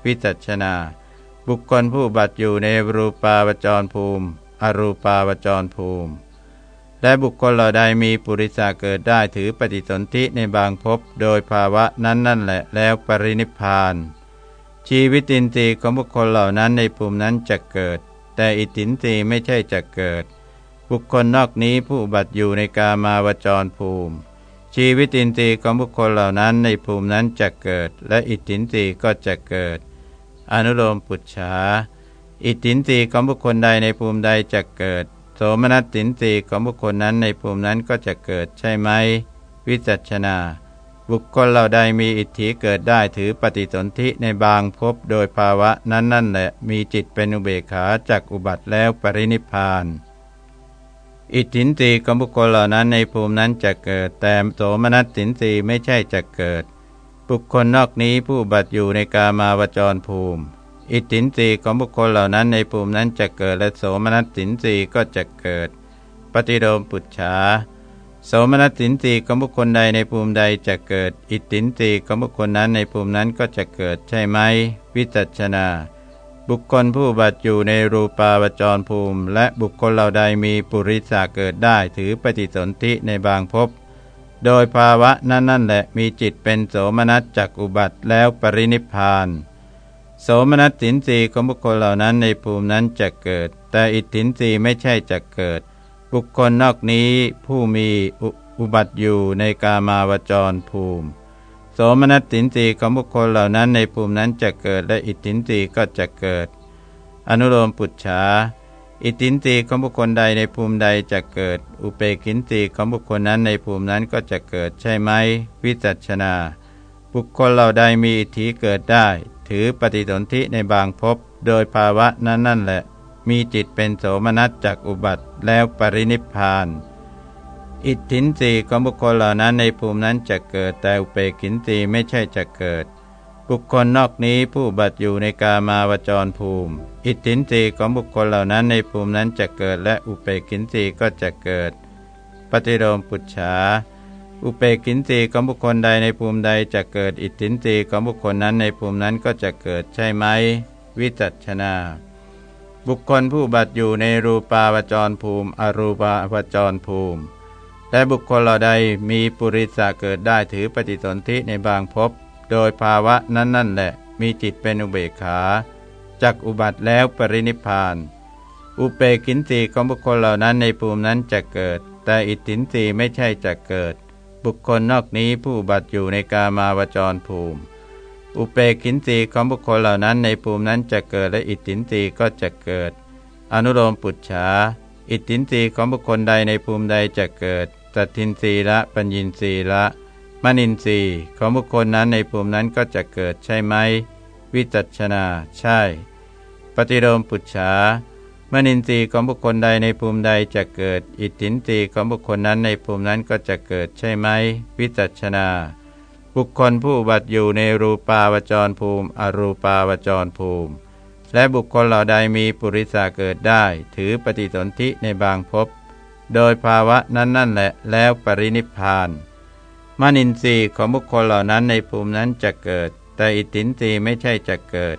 วิจัชนา บุคคลผู้บัตอยู่ในรูปาวจรภูมิ อรูปาวจรภูมิ และบุคคลเหล่าใดมีปุริสาเกิดได้ถือปฏิสนธิในบางภพโดยภาวะนั้นนั่นแหละแล้วปรินิพาน ชีวิตินทรีย์ของบุคคลเหล่านั้นในภูมินั้นจะเกิด แต่อิตินทรีย์ไม่ใช่จะเกิด บุคคลนอกนี้ผู้บัตอยู่ในกามาวจรภูมิ ชีวิตินทรีย์ของบุคคลเหล่านั้นในภูมินั้นจะเกิด และอิตินทรีย์ก็จะเกิด อนุโลมปุจฉาอิทธินรีของบุคคลใดในภูมิใดจะเกิด สมนัสสินรีของบุคคลนั้นในภูมินั้นก็จะเกิดใช่ไหม วิจัชนา บุคคลเราใดมีอิทธิเกิดได้ถือปฏิสนธิในบางภพโดยภาวะนั้นนั่นแหละ มีจิตเป็นอุเบกขาจากอุบัติแล้วปรินิพานอิทธินรีของบุคคลเหล่านั้นในภูมินั้นจะเกิด แต่โสมนัสสินรีไม่ใช่จะเกิด บุคคลนอกนี้ผู้บัติอยู่ในกามาวจรภูมิ อิทธินรีของบุคคลเหล่านั้นในภูมินั้นจะเกิดและโสมนัสสินรีก็จะเกิด ปฏิโดมปุจฉาโสมนัสสินรีของบุคคลใดในภูมิใดจะเกิด อิทธินรีของบุคคลนั้นในภูมินั้นก็จะเกิดใช่ไหมวิจัชนา บุคคลผู้บัตอยู่ในรูปาวจรภูมิ และบุคคลเหล่าใดมีปุริสาเกิดได้ถือปฏิสนธิในบางภพโดยภาวะนั้นนั่นแหละมีจิตเป็นโสมนัสจักอุบัติแล้วปรินิพาน โสมนัสสินสีของบุคคลเหล่านั้นในภูมินั้นจะเกิด แต่อิทธินสีไม่ใช่จะเกิด บุคคลนอกนี้ผู้มีอุบัติอยู่ในกามาวจรภูมิ โสมนัสสินสีของบุคคลเหล่านั้นในภูมินั้นจะเกิดและอิทธินสีก็จะเกิด อนุโลมปุจฉาอิทธินสีของบุคคลใดในภูมิใดจะเกิด อุเปกินสีของบุคคลนั้นในภูมินั้นก็จะเกิดใช่ไหม วิจัชนา บุคคลเหล่าใดมีอิทธิเกิดได้ ถือปฏิสนธิในบางภพโดยภาวะนั้นนั่นแหละ มีจิตเป็นโสมนัสจากอุบัติแล้วปรินิพาน อิทธินสีของบุคคลเหล่านั้นในภูมินั้นจะเกิดแต่อุเปกินสีไม่ใช่จะเกิด บุคคลนอกนี้ผู้บัติอยู่ในกามาวจรภูมิ อิทธินสีของบุคคลเหล่านั้นในภูมินั้นจะเกิดและอุเปกินสีก็จะเกิด ปฏิโลมปุจฉา อุเปกินตีของบุคคลใดในภูมิใดจะเกิดอิทธินตีของบุคคลนั้นในภูมินั้นก็จะเกิดใช่ไหม วิจัชนา บุคคลผู้บัตอยู่ในรูปาวจรภูมิ อรูปาวจรภูมิ และบุคคลเหล่าใดมีปุริสาเกิดได้ถือปฏิสนธิในบางภพโดยภาวะนั้นนั่นแหละ มีจิตเป็นอุเบกขาจักอุบัติแล้วปรินิพาน อุเปกินตีของบุคคลเหล่านั้นในภูมินั้นจะเกิด แต่อิทธินตีไม่ใช่จะเกิด บุคคลนอกนี้ผู้บัตอยู่ในกามาวจรภูมิ อุเปกินตีของบุคคลเหล่านั้นในภูมินั้นจะเกิดและอิตินตีก็จะเกิด อนุโลมปุจฉาอิทธินรีของบุคคลใดในภูมิใดจะเกิดสัตทินรีละปัญญินรีละมณินทรีของบุคคลนั้นในภูมินั้นก็จะเกิดใช่ไหม วิจัชนา ใช่ ปฏิโลมปุจฉา มณินทรีย์ของบุคคลใดในภูมิใดจะเกิด อิทธินทรีย์ของบุคคลนั้นในภูมินั้นก็จะเกิดใช่ไหม วิจัชนา บุคคลผู้บัติอยู่ในรูปาวจรภูมิ อรูปาวจรภูมิ และบุคคลเหล่าใดมีปุริสาเกิดได้ ถือปฏิสนธิในบางภพ โดยภาวะนั้นนั่นแหละแล้วปรินิพพาน มนินทรีย์ของบุคคลเหล่านั้นในภูมินั้นจะเกิด แต่อิทธินทรีย์ไม่ใช่จะเกิด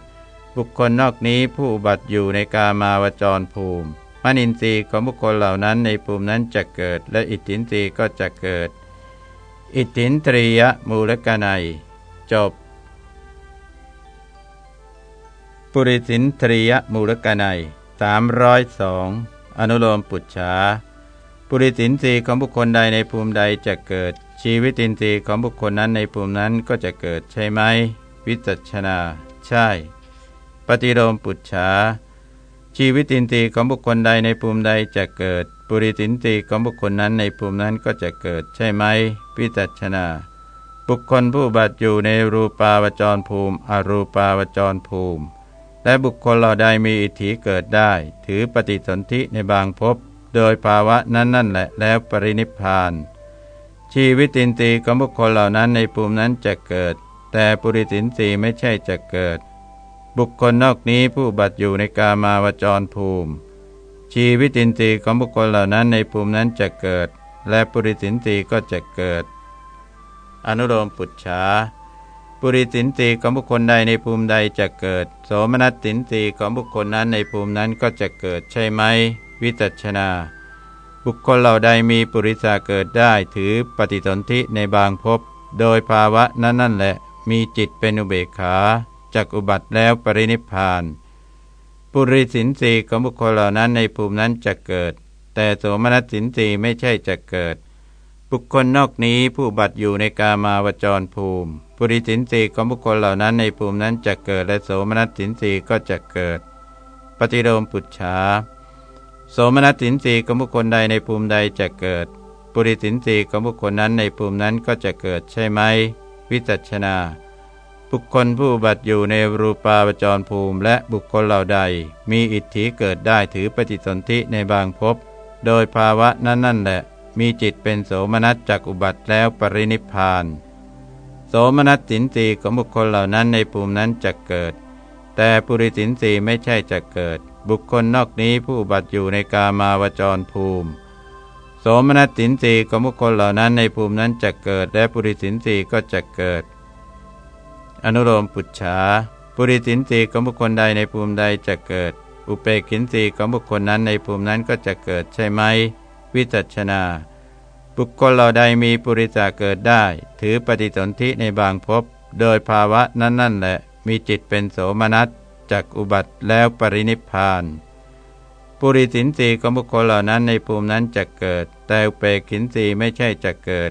บุคคลนอกนี้ผู้บัติอยู่ในกามาวจรภูมิมนินทรีย์ของบุคคลเหล่านั้นในภูมินั้นจะเกิด และอิทธินทรีย์ก็จะเกิด อิทธินตรียมูลกนัย จบ ปุริสินทรียมูลกนัยสามร้อยสองอนุโลมปุจฉาปุริสินทรีย์ของบุคคลใดในภูมิใดจะเกิด ชีวิตินทรีย์ของบุคคลนั้นในภูมินั้นก็จะเกิดใช่ไหมวิจัชนา ใช่ ฏิโลมปุจฉาชีวิตินทรีย์ของบุคคลใดในภูมิใดจะเกิด ปุริสินทรีย์ของบุคคลนั้นในภูมินั้นก็จะเกิดใช่ไหมวิจัชนา บุคคลผู้บัตอยู่ในรูปาวจรภูมิ อรูปาวจรภูมิ และบุคคลเหล่าใดมีอิทธิเกิดได้ ถือปฏิสนธิในบางภพโดยภาวะนั้นนั่นแหละแล้วปรินิพพาน ชีวิตินทรีย์ของบุคคลเหล่านั้นในภูมินั้นจะเกิด แต่ปุริสินทรีย์ไม่ใช่จะเกิด บุคคลนอกนี้ผู้บัตอยู่ในกามาวจรภูมิ ชีวิตินทรีย์ของบุคคลเหล่านั้นในภูมินั้นจะเกิด และปุริสินทรีย์ก็จะเกิด อนุโลมปุจฉาปุริสินทรีย์ของบุคคลใดในภูมิใดจะเกิด โสมนัสสินทรีย์ของบุคคลนั้นในภูมินั้นก็จะเกิดใช่ไหม วิจัชนา บุคคลเหล่าใดมีปุริสาเกิดได้ถือปฏิสนธิในบางภพโดยภาวะนั้นนั่นแหละมีจิตเป็นอุเบกขา จากอุบัติแล้วปรินิพานปุริสินสีของบุคคลเหล่านั้นในภูมินั้นจะเกิด แต่โสมนัสสินสีไม่ใช่จะเกิด บุคคลนอกนี้ผู้บัติอยู่ในกามาวจรภูมิปุริสินสีของบุคคลเหล่านั้นในภูมินั้นจะเกิด และโสมนัสสินสีก็จะเกิด ปฏิโลมปุจฉาโสมนัสสินสีของบุคคลใดในภูมิใดจะเกิด ปุริสินสีของบุคคลนั้นในภูมินั้นก็จะเกิดใช่ไหม วิจัชนา บุคคลผู้บัติอยู่ในรูปาวจรภูมิและบุคคลเหล่าใด มีอิทธิเกิดได้ถือปฏิสนธิในบางภพโดยภาวะนั้นนั่นแหละ มีจิตเป็นโสมนัสจากอุบัติแล้วปรินิพาน โสมนัสสินสีของบุคคลเหล่านั้นในภูมินั้นจะเกิด แต่ปุริสินสีไม่ใช่จะเกิด บุคคลนอกนี้ผู้บัติอยู่ในกามาวจรภูมิ โสมนัสสินสีของบุคคลเหล่านั้นในภูมินั้นจะเกิด และปุริสินสีก็จะเกิด อนุโลมปุจฉาปุริสินสีของบุคคลใดในภูมิใดจะเกิด อุเปกินสีของบุคคลนั้นในภูมินั้นก็จะเกิดใช่ไหม วิจัชนา บุคคลเหล่าใดมีปุริสาเกิดได้ ถือปฏิสนธิในบางภพโดยภาวะนั้นนั่นแหละ มีจิตเป็นโสมนัสจากอุบัติแล้วปรินิพานปุริสินสีของบุคคลเหล่านั้นในภูมินั้นจะเกิด แต่อุเปกินสีไม่ใช่จะเกิด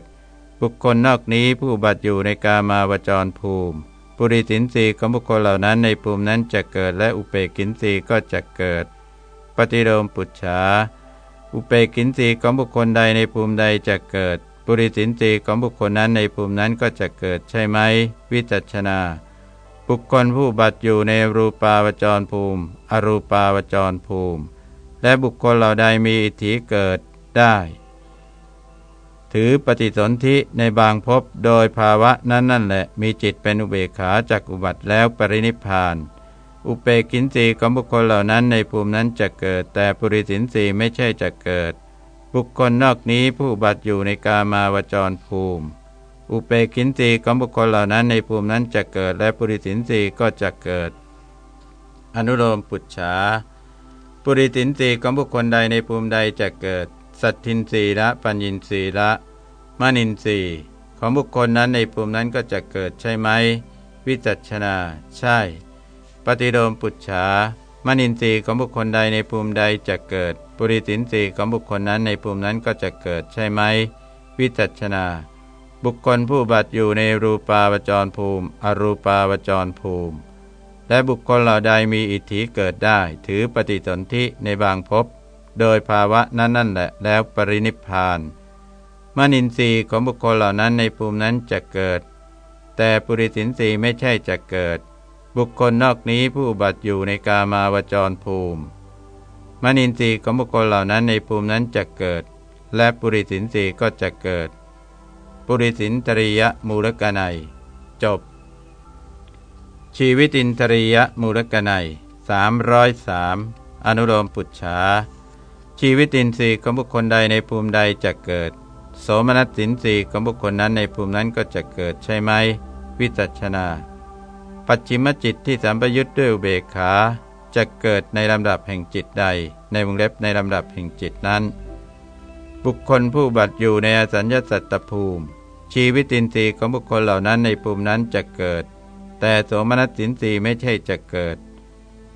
บุคคลนอกนี้ผู้บัติอยู่ในกามาวจรภูมิ ปุริสินสีของบุคคลเหล่านั้นในภูมินั้นจะเกิดและอุเปกินสีก็จะเกิด ปฏิโลมปุจฉาอุเปกินสีของบุคคลใดในภูมิใดจะเกิด ปุริสินสีของบุคคลนั้นในภูมินั้นก็จะเกิดใช่ไหม วิจัชนา บุคคลผู้บัตอยู่ในรูปาวจรภูมิ อรูปาวจรภูมิ และบุคคลเหล่าใดมีอิทธิเกิดได้ ถือปฏิสนธิในบางภพโดยภาวะนั้นนั่นแหละ มีจิตเป็นอุเบกขาจากอุบัติแล้วปรินิพาน อุเปกินสีของบุคคลเหล่านั้นในภูมินั้นจะเกิด แต่ปุริสินสีไม่ใช่จะเกิด บุคคลนอกนี้ผู้บัตอยู่ในกามาวจรภูมิ อุเปกินสีของบุคคลเหล่านั้นในภูมินั้นจะเกิด และปุริสินสีก็จะเกิด อนุโลมปุจฉาปุริสินสีของบุคคลใดในภูมิใดจะเกิด สัตทินสีละปัญญินสีละมณินสีของบุคคลนั้นในภูมินั้นก็จะเกิดใช่ไหม วิจัชนา ใช่ ปฏิโลมปุจฉามณินสีของบุคคลใดในภูมิใดจะเกิด ปุริสินสีของบุคคลนั้นในภูมินั้นก็จะเกิดใช่ไหม วิจัชนา บุคคลผู้บัติอยู่ในรูปาวจรภูมิ อรูปาวจรภูมิ และบุคคลเหล่าใดมีอิทธิเกิดได้ ถือปฏิสนธิในบางภพ โดยภาวะนั้นนั่นแหละแล้วปรินิพพานมนินทรีย์ของบุคคลเหล่านั้นในภูมินั้นจะเกิด แต่ปุริสินทรีย์ไม่ใช่จะเกิด บุคคลนอกนี้ผู้บัติอยู่ในกามาวจรภูมิมนินทรีย์ของบุคคลเหล่านั้นในภูมินั้นจะเกิด และปุริสินทรีย์ก็จะเกิด ปุริสินตริยมูลกนัย จบ ชีวิตินทริยมูลกนัย303อนุโลมปุจฉา ชีวิตินทรีย์ของบุคคลใดในภูมิใดจะเกิด โสมนัสสินทรีย์ของบุคคลนั้นในภูมินั้นก็จะเกิดใช่ไหม วิจัชนา ปัจฉิมจิตที่สัมปยุทธ์ด้วยอุเบกขาจะเกิดในลำดับแห่งจิตใด ในวงเล็บในลำดับแห่งจิตนั้น บุคคลผู้บัตอยู่ในอสัญญาสัตตภูมิ ชีวิตินทรีย์ของบุคคลเหล่านั้นในภูมินั้นจะเกิด แต่โสมนัสสินทรีย์ไม่ใช่จะเกิด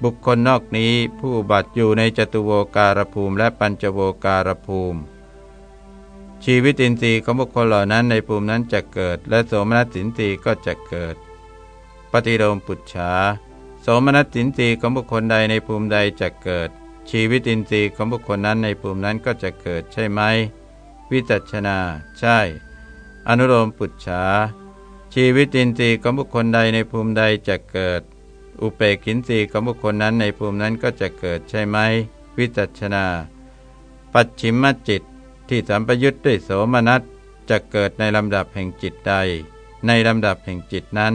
บุคคลนอกนี้ผู้บัตอยู่ในจตุโวการภูมิและปัญจโวการภูมิ ชีวิตินทรีย์ของบุคคลเหล่านั้นในภูมินั้นจะเกิด และโสมนัสสินทรีย์ก็จะเกิด ปฏิโลมปุจฉาโสมนัสสินทรีย์ของบุคคลใดในภูมิใดจะเกิด ชีวิตินทรีย์ของบุคคลนั้นในภูมินั้นก็จะเกิดใช่ไหม วิจัชนา ใช่ อนุโลมปุจฉาชีวิตินทรีย์ของบุคคลใดในภูมิใดจะเกิด อุเปกินสีของบุคคลนั้นในภูมินั้นก็จะเกิดใช่ไหม วิจัชนา ปัจฉิมจิตที่สัมปยุทธ์ด้วยโสมนัสจะเกิดในลำดับแห่งจิตใด ในลำดับแห่งจิตนั้น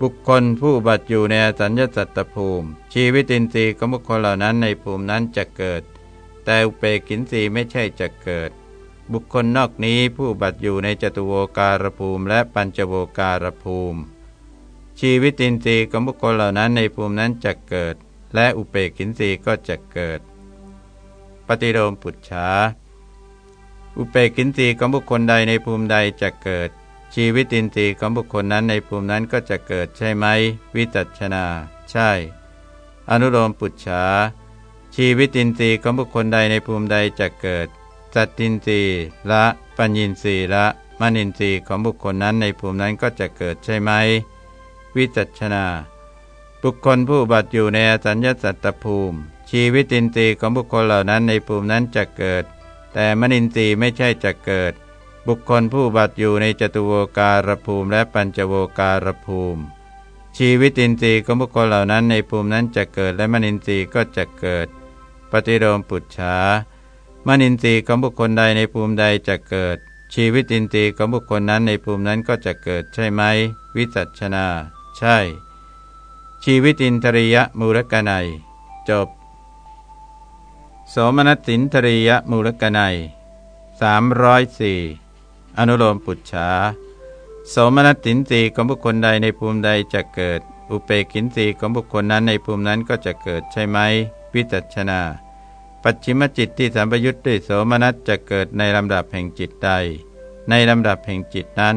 บุคคลผู้บัตอยู่ในสัญญาสัตตภูมิ ชีวิตินทรีย์ของบุคคลเหล่านั้นในภูมินั้นจะเกิด แต่อุเปกินสีไม่ใช่จะเกิด บุคคลนอกนี้ผู้บัตอยู่ในจตุโวการภูมิและปัญจโวการภูมิ ชีวิตินทรีย์ของบุคคลเหล่านั้นในภูมินั้นจะเกิด และอุเปกินทรีย์ก็จะเกิด ปฏิโลมปุจฉาอุเปกินทรีย์ของบุคคลใดในภูมิใดจะเกิด ชีวิตินทรีย์ของบุคคลนั้นในภูมินั้นก็จะเกิดใช่ไหม วิจัชนา ใช่ อนุโลมปุจฉาชีวิตินทรีย์ของบุคคลใดในภูมิใดจะเกิดสัตตินทรีย์ละ ปัญญินทรีย์ละมณินทรีย์ของบุคคลนั้นในภูมินั้นก็จะเกิดใช่ไหม วิจัชนา บุคคลผู้บัตอยู่ในสัญญสัตตภูมิ ชีวิตินทรีย์ของบุคคลเหล่านั้นในภูมินั้นจะเกิด แต่มนินทรีย์ไม่ใช่จะเกิด บุคคลผู้บัตอยู่ในจตุโวการภูมิและปัญจโวการภูมิ ชีวิตินทรีย์ของบุคคลเหล่านั้นในภูมินั้นจะเกิดและมนินทรีย์ก็จะเกิด ปฏิโลมปุจฉามนินทรีย์ของบุคคลใดในภูมิใดจะเกิดชีวิตินทรีย์ของบุคคลนั้นในภูมินั้นก็จะเกิดใช่ไหม วิจัชนา ใช่ ชีวิตินทริยมูลกนัย จบ โสมนัสสินทริยมูลกนัยสามร้อยสี่อนุโลมปุจฉาโสมนัสสินสีของบุคคลใดในภูมิใดจะเกิด อุเปกินสีของบุคคลนั้นในภูมินั้นก็จะเกิดใช่ไหมวิจัชนา ปัจฉิมจิตที่สัมปยุทธ์ด้วยโสมนัสจะเกิดในลำดับแห่งจิตใด ในลำดับแห่งจิตนั้น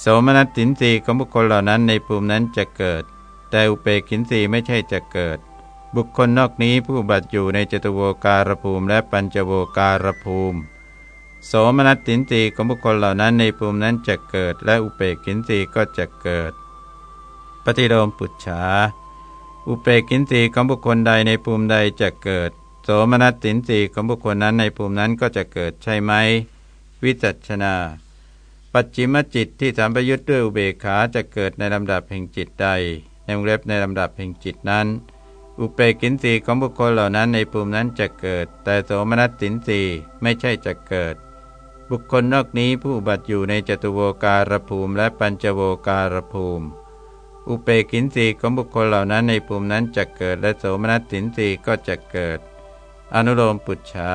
โสมนัสสินสีของบุคคลเหล่านั้นในภูมินั้นจะเกิด แต่อุเปกินสีไม่ใช่จะเกิด บุคคลนอกนี้ผู้บัตอยู่ในจตุโวการภูมิและปัญจโวการภูมิ โสมนัสสินสีของบุคคลเหล่านั้นในภูมินั้นจะเกิด และอุเปกินสีก็จะเกิด ปฏิโลมปุจฉาอุเปกินสีของบุคคลใดในภูมิใดจะเกิด โสมนัสสินสีของบุคคลนั้นในภูมินั้นก็จะเกิดใช่ไหม วิจัชนา ปัจจิมจิตที่สัมปยุทธ์ด้วยอุเบกขาจะเกิดในลำดับแห่งจิตใด ในวงเล็บในลำดับแห่งจิตนั้น อุเปกินสีของบุคคลเหล่านั้นในภูมินั้นจะเกิด แต่โสมนัสสินสีไม่ใช่จะเกิด บุคคลนอกนี้ผู้บัติอยู่ในจตุโวการภูมิและปัญจโวการภูมิ อุเปกินสีของบุคคลเหล่านั้นในภูมินั้นจะเกิด และโสมนัสสินสีก็จะเกิด อนุโลมปุจฉา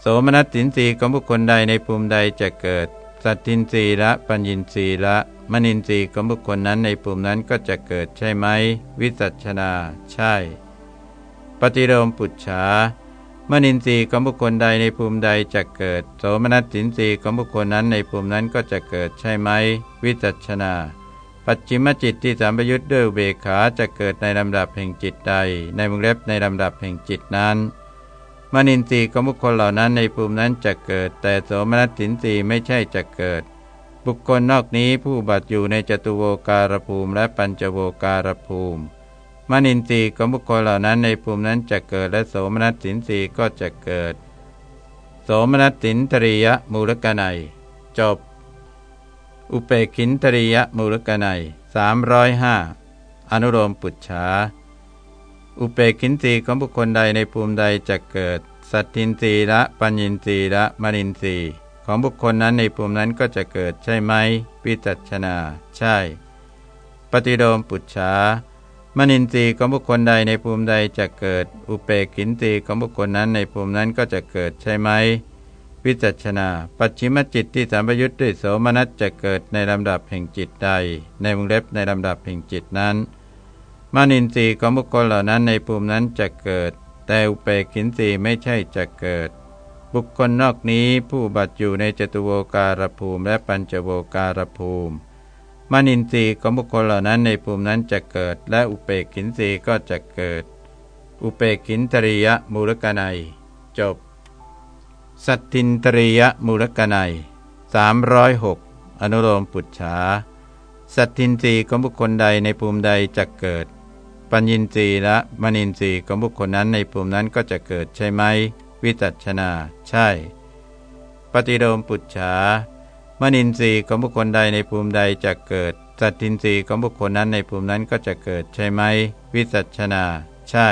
โสมนัสสินสีของบุคคลใดในภูมิใดจะเกิด สัตทินรีละปัญญินรีละมณินทรีย์ของบุคคลนั้นในปุ่มนั้นก็จะเกิดใช่ไหม วิจัชนา ใช่ ปฏิโลมปุจฉามณินทรีย์ของบุคคลใดในภูมิใดจะเกิด โสมนัสสินทรีย์ของบุคคลนั้นในภูมินั้นก็จะเกิดใช่ไหม วิจัชนา ปัจจิมจิตที่สามปยุทธ์ด้วยเบขาจะเกิดในลำดับแห่งจิตใด ในมุงเล็บในลำดับแห่งจิตนั้น มนินทรีย์ของบุคคลเหล่านั้นในภูมินั้นจะเกิด แต่โสมนัสสินทรีย์ไม่ใช่จะเกิด บุคคลนอกนี้ผู้บัตอยู่ในจตุโวการภูมิและปัญจโวการภูมิ มนินทรีย์ของบุคคลเหล่านั้นในภูมินั้นจะเกิด และโสมนัสสินทรีย์ก็จะเกิด โสมนัสสินตริยมูลกนัยจบ อุเปกินตริยมูลกนัย305 อนุโลมปุจฉา อุเปกินตีของบุคคลใดในภูมิใดจะเกิด สัตทินรีละปัญญินรีละมณินรีของบุคคลนั้นในภูมินั้นก็จะเกิดใช่ไหมปิจัชนา ใช่ ปฏิโดมปุจฉามณินทรีย์ของบุคคลใดในภูมิใดจะเกิด อุเปกินตีของบุคคลนั้นในภูมินั้นก็จะเกิดใช่ไหมวิจัชนา ปัจฉิมจิตที่สัมปยุทธ์ด้วยโสมนัสจะเกิดในลำดับแห่งจิตใด ในวงเล็บในลำดับแห่งจิตนั้น มานินทรีย์ของบุคคลเหล่านั้นในภูมินั้นจะเกิด แต่อุเปกินทรีย์ไม่ใช่จะเกิด บุคคลนอกนี้ผู้บัตอยู่ในจตุโวการภูมิ และปัญจโวการภูมิมานินทรีย์ของบุคคลเหล่านั้นในภูมินั้นจะเกิด และอุเปกินทรีย์ก็จะเกิด อุเปกินตริยมูลกนัย จบ สัตทินตริยมูลกนัย306 อนุโลมปุจฉาสัตทินทรีของบุคคลใดในภูมิใดจะเกิด ปัญญินทรีและมณินทรีของบุคคลนั้นในภูมินั้นก็จะเกิดใช่ไหม วิจัชนา ใช่ ปฏิโลมปุจฉามณินทรีของบุคคลใดในภูมิใดจะเกิด สัตทินรีของบุคคลนั้นในภูมินั้นก็จะเกิดใช่ไหม วิจัชนา ใช่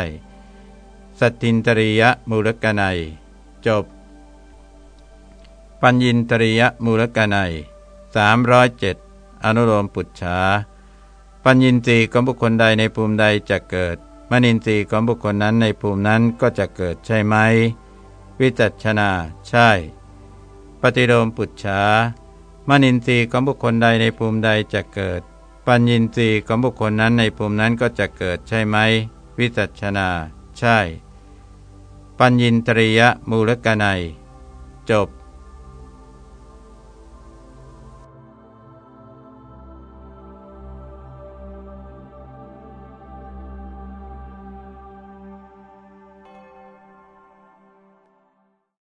สัตทินตริยมูลกนัย จบ ปัญญินตริยมูลกนัย307อนุโลมปุจฉา ปัญญินทรีย์ของบุคคลใดในภูมิใดจะเกิดมณินทรีย์ของบุคคลนั้นในภูมินั้นก็จะเกิดใช่ไหม วิจัชนา ใช่ ปฏิโลมปุจฉามณินทรีย์ของบุคคลใดในภูมิใดจะเกิด ปัญญินทรีย์ของบุคคลนั้นในภูมินั้นก็จะเกิดใช่ไหม วิจัชนา ใช่ ปัญญินตริยมูลกนัย จบ